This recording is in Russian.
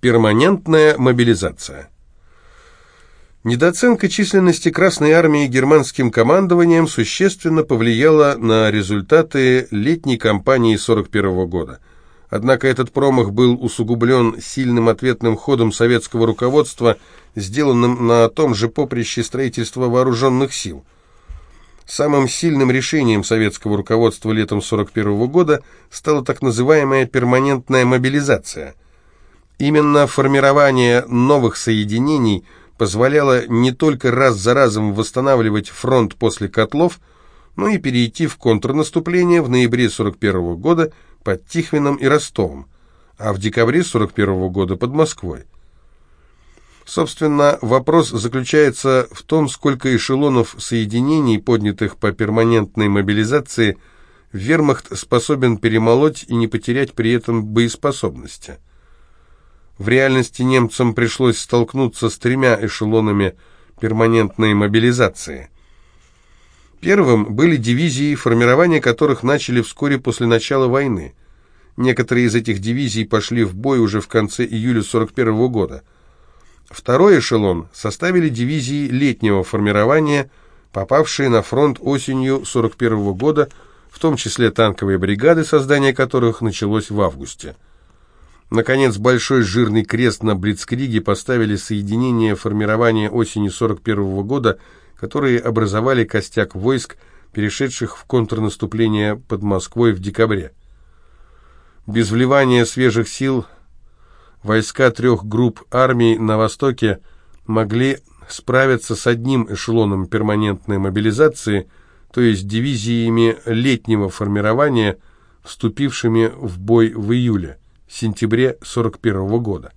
Перманентная мобилизация. Недооценка численности Красной Армии германским командованием существенно повлияла на результаты летней кампании 41 года. Однако этот промах был усугублен сильным ответным ходом советского руководства, сделанным на том же поприще строительства вооруженных сил. Самым сильным решением советского руководства летом 41 года стала так называемая перманентная мобилизация – Именно формирование новых соединений позволяло не только раз за разом восстанавливать фронт после котлов, но и перейти в контрнаступление в ноябре 41 года под Тихвином и Ростовом, а в декабре 41 года под Москвой. Собственно, вопрос заключается в том, сколько эшелонов соединений, поднятых по перманентной мобилизации, вермахт способен перемолоть и не потерять при этом боеспособности. В реальности немцам пришлось столкнуться с тремя эшелонами перманентной мобилизации. Первым были дивизии, формирование которых начали вскоре после начала войны. Некоторые из этих дивизий пошли в бой уже в конце июля 41 года. Второй эшелон составили дивизии летнего формирования, попавшие на фронт осенью 41 года, в том числе танковые бригады, создание которых началось в августе. Наконец, большой жирный крест на Блицкриге поставили соединения формирования осенью 41 года, которые образовали костяк войск, перешедших в контрнаступление под Москвой в декабре. Без вливания свежих сил войска трех групп армий на Востоке могли справиться с одним эшелоном перманентной мобилизации, то есть дивизиями летнего формирования, вступившими в бой в июле сентябре 1941 года.